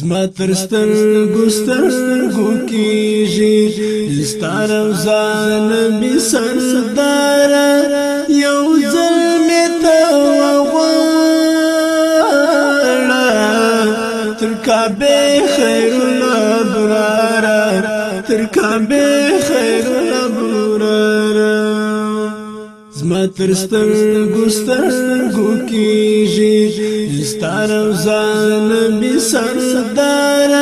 زما ترستر ګستر ګو کیږي ستار ځان می سردار یو ځل می ته وغواړه تر کعبه خیر الابرار تر کعبه خیر الابرار ما ترستر ګستر ګو کیږي ستار ځان می سردار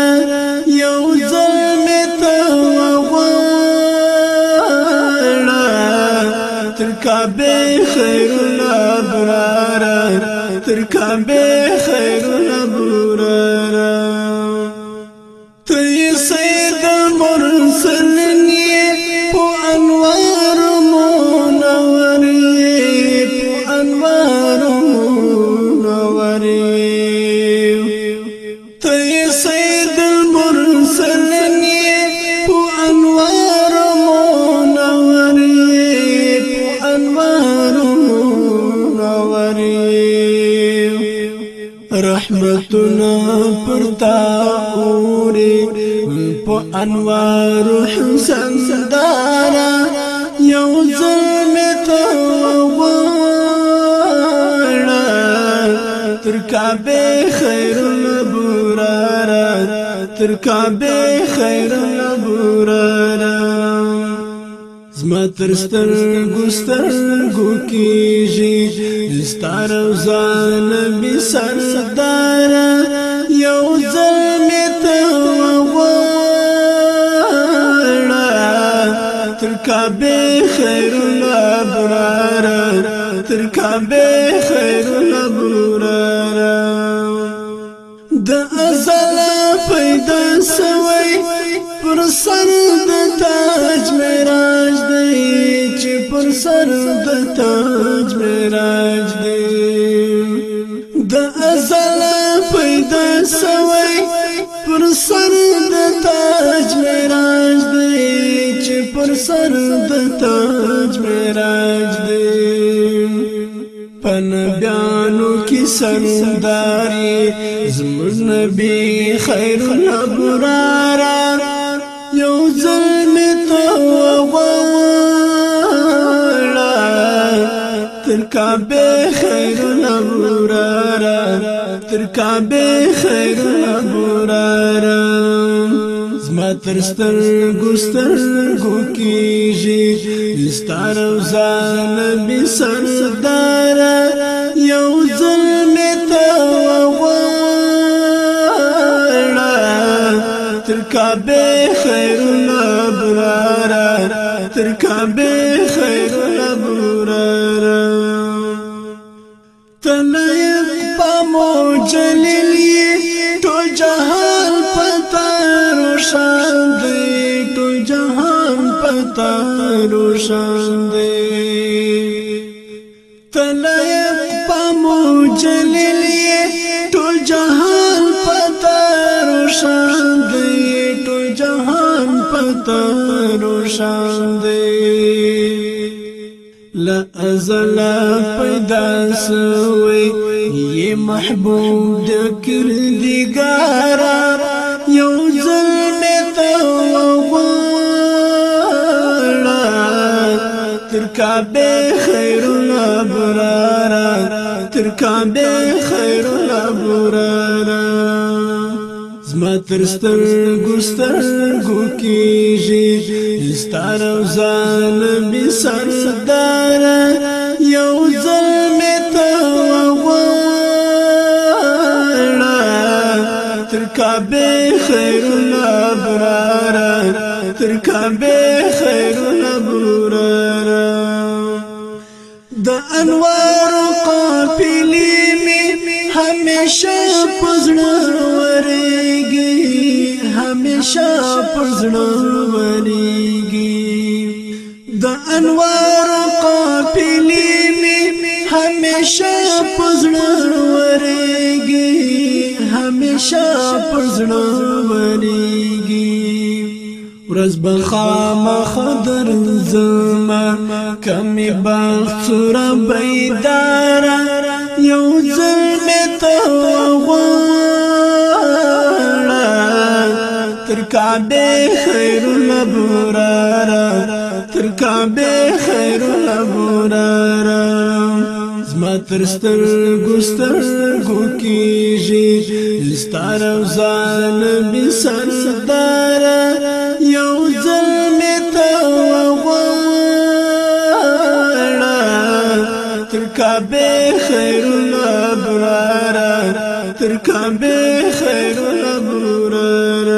یو ځم ته وغواړه تر کعبه خیر الابرار تر کعبه پړتا اوري په انوار حسن دارا یو زمت وړا تر کعبه خیر البرارا تر کعبه خیر البرارا زما تر سترګو سترګو کېږي ستار ځان به سردار کعبه خیر الابرار تر کعبه خیر الابرار د ازل پیدا سوی پر سر د تاج معراج دی چې پر سر د تاج معراج دی د ازل پیدا سوی پر سر پر سر د تاج معراج دی پن بیانو کی سنداری زمز نبی خیر الابرارا یو ظلم تو غوالا تر کعبه خیر الابرارا تر کعبه خیر الابرارا ماتر ستر ګستر کو کیږي ستار ځان به سردار یو ظلم ته وغواړه تر کعبه خیر الابرار تر کعبه خیر الابرار تنه پامو جلیلی تو جهان روشن دی ټول جهان پتا روشن دی تلای پمو جلیلی ټول جهان پتا روشن دی ټول جهان پتا روشن دی لا ازل پیدا سوی یہ محبوب د کردګارا یو غواړه تر کعبه خیر الابرار تر کعبه خیر الابرار زما تر سترګو سترګو کېږي ستار او ځان به سردار یو ځل مې ته غواړه تر کعبه خیر الابرار تر کعبه خیرونه ګورم د انوار قافلې می همیشه پزړه ورېږي همیشه پزړه ورېږي د انوار قافلې می همیشه پزړه ورېږي همیشه پزړه ورېږي ورځ به خامخ درځم کمې به څوره بیداره یو ځل مې ته وغواړه تر کعبې خیرالبراره تر کعبې خیرالبراره ما ترستر ګستر ګو کیږي ستار ځان می سردار یو ځل می ته وغواړه تر کعبه خیر الابرار تر کعبه خیر الابرار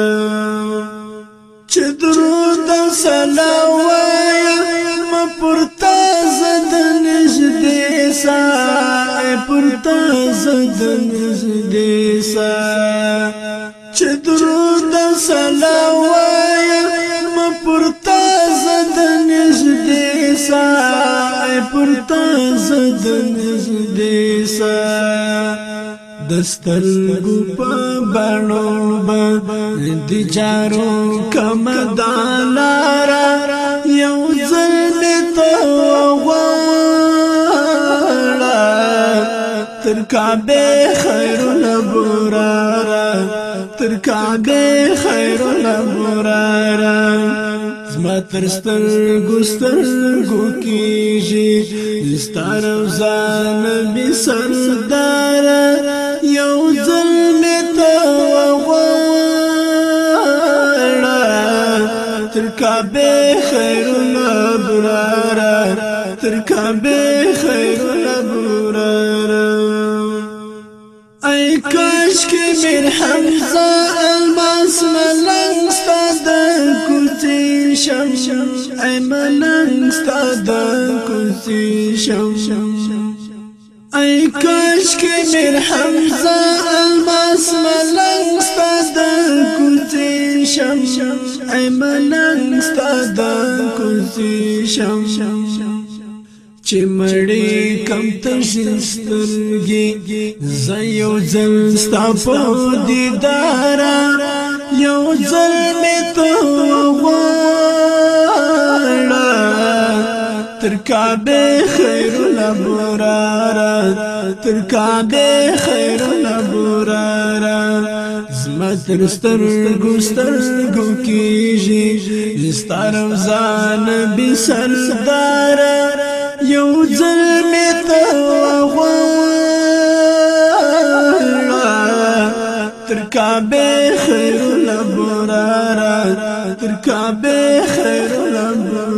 چې درود سلام وایي سا پرتا زدن دې سا چې درود سلام وایم پرتا زدن دې سا پرتا زدن دې سا دستل ګپا بڼو به د جارو کم دالارا یو ځل ته تر کعبه خیر البرارا تر کعبه خیر البرارا زما تر سترګو سترګو کېږي زستار زان به سردار من حمزة الماس ملنگ ستادا کسی شم اي ملنگ ستادا کسی شم اي کاش كبير حمزة الماس ملنگ ستادا کسی شم اي ملنگ ستادا کسی شم چې مړې کم تشسترګي زيو ځل ستاپو دیدار یو ځل می ته وړه تر کعبه خیر لبرارا تر کعبه خیر لبرارا مستر سترګو سترګو کېږي لستارم ځان به سردار یو ظلم ته غواړه تر کعبه خیر لبرارا تر کعبه خیر لبرارا